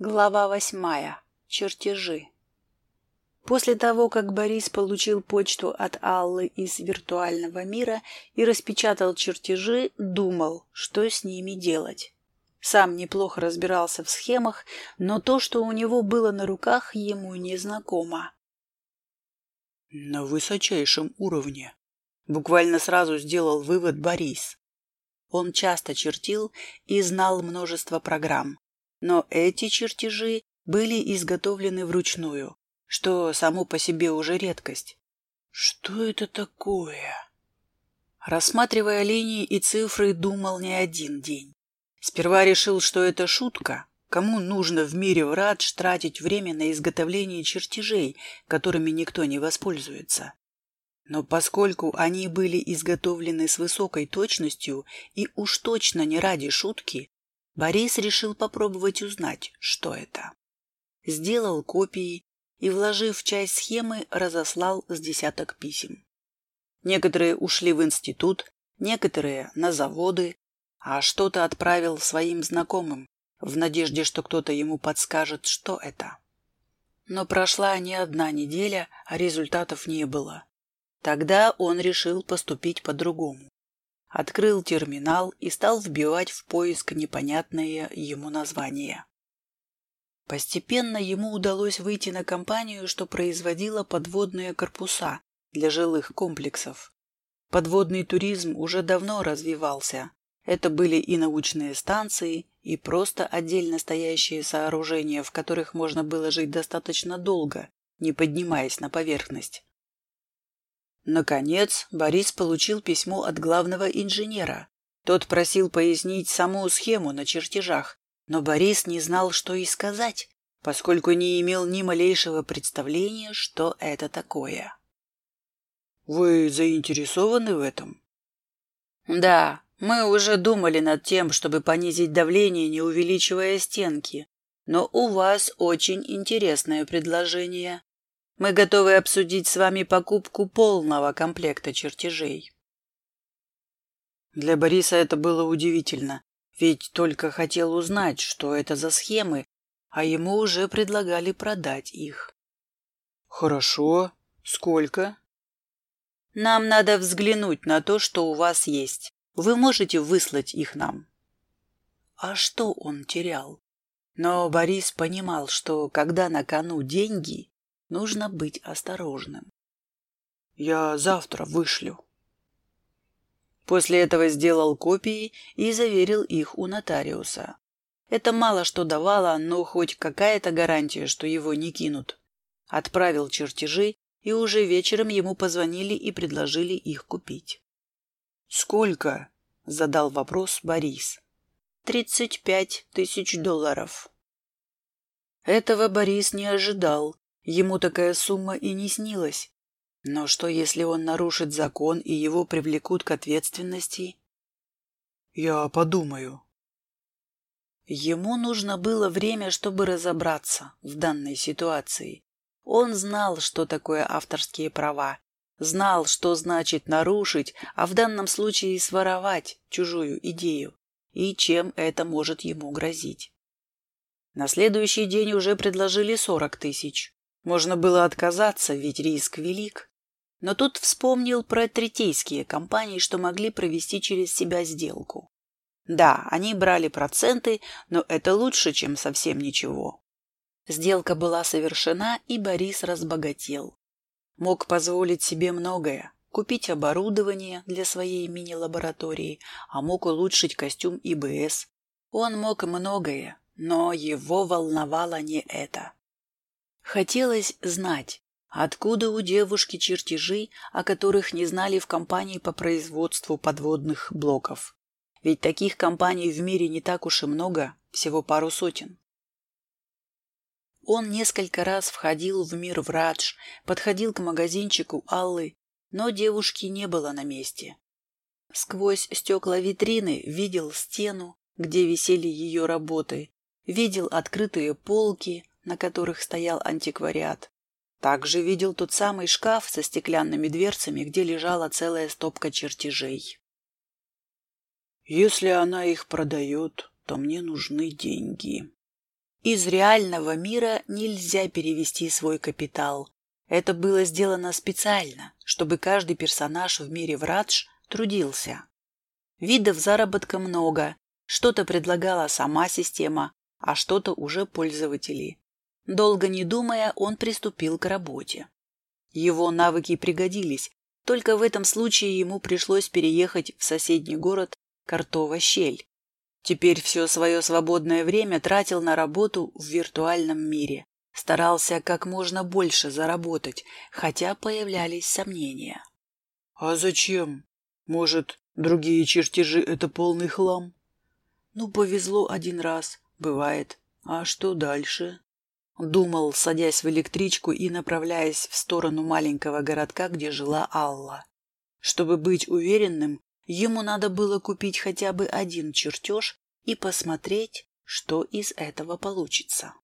Глава восьмая. Чертежи. После того, как Борис получил почту от Аллы из виртуального мира и распечатал чертежи, думал, что с ними делать. Сам неплохо разбирался в схемах, но то, что у него было на руках, ему не знакомо. На высочайшем уровне. Буквально сразу сделал вывод Борис. Он часто чертил и знал множество программ но эти чертежи были изготовлены вручную, что само по себе уже редкость. Что это такое? Рассматривая линии и цифры, думал не один день. Сперва решил, что это шутка. Кому нужно в мире врадж тратить время на изготовление чертежей, которыми никто не воспользуется? Но поскольку они были изготовлены с высокой точностью и уж точно не ради шутки, Борис решил попробовать узнать, что это. Сделал копии и, вложив часть схемы, разослал с десяток писем. Некоторые ушли в институт, некоторые на заводы, а что-то отправил своим знакомым, в надежде, что кто-то ему подскажет, что это. Но прошла не одна неделя, а результатов не было. Тогда он решил поступить по-другому открыл терминал и стал вбивать в поиск непонятное ему название. Постепенно ему удалось выйти на компанию, что производила подводные корпуса для жилых комплексов. Подводный туризм уже давно развивался. Это были и научные станции, и просто отдельно стоящие сооружения, в которых можно было жить достаточно долго, не поднимаясь на поверхность. Наконец, Борис получил письмо от главного инженера. Тот просил пояснить саму схему на чертежах, но Борис не знал, что и сказать, поскольку не имел ни малейшего представления, что это такое. «Вы заинтересованы в этом?» «Да, мы уже думали над тем, чтобы понизить давление, не увеличивая стенки. Но у вас очень интересное предложение. Мы готовы обсудить с вами покупку полного комплекта чертежей. Для Бориса это было удивительно, ведь только хотел узнать, что это за схемы, а ему уже предлагали продать их. Хорошо. Сколько? Нам надо взглянуть на то, что у вас есть. Вы можете выслать их нам. А что он терял? Но Борис понимал, что когда на кону деньги, Нужно быть осторожным. Я завтра вышлю. После этого сделал копии и заверил их у нотариуса. Это мало что давало, но хоть какая-то гарантия, что его не кинут. Отправил чертежи, и уже вечером ему позвонили и предложили их купить. «Сколько?» – задал вопрос Борис. «Тридцать пять тысяч долларов». Этого Борис не ожидал Ему такая сумма и не снилась. Но что, если он нарушит закон и его привлекут к ответственности? Я подумаю. Ему нужно было время, чтобы разобраться в данной ситуации. Он знал, что такое авторские права, знал, что значит нарушить, а в данном случае своровать чужую идею, и чем это может ему грозить. На следующий день уже предложили сорок тысяч. Можно было отказаться, ведь риск велик. Но тут вспомнил про третейские компании, что могли провести через себя сделку. Да, они брали проценты, но это лучше, чем совсем ничего. Сделка была совершена, и Борис разбогател. Мог позволить себе многое. Купить оборудование для своей мини-лаборатории, а мог улучшить костюм ИБС. Он мог многое, но его волновало не это. Хотелось знать, откуда у девушки чертежи, о которых не знали в компании по производству подводных блоков. Ведь таких компаний в мире не так уж и много, всего пару сотен. Он несколько раз входил в мир Врадж, подходил к магазинчику Аллы, но девушки не было на месте. Сквозь стекла витрины видел стену, где висели ее работы, видел открытые полки, на которых стоял антиквариат. Также видел тот самый шкаф со стеклянными дверцами, где лежала целая стопка чертежей. «Если она их продает, то мне нужны деньги», Из реального мира нельзя перевести свой капитал. Это было сделано специально, чтобы каждый персонаж в мире Врадж трудился. Видов заработка много, что-то предлагала сама система, а что-то уже пользователи. Долго не думая, он приступил к работе. Его навыки пригодились, только в этом случае ему пришлось переехать в соседний город Картова-Щель. Теперь все свое свободное время тратил на работу в виртуальном мире. Старался как можно больше заработать, хотя появлялись сомнения. «А зачем? Может, другие чертежи — это полный хлам?» «Ну, повезло один раз. Бывает. А что дальше?» Думал, садясь в электричку и направляясь в сторону маленького городка, где жила Алла. Чтобы быть уверенным, ему надо было купить хотя бы один чертеж и посмотреть, что из этого получится.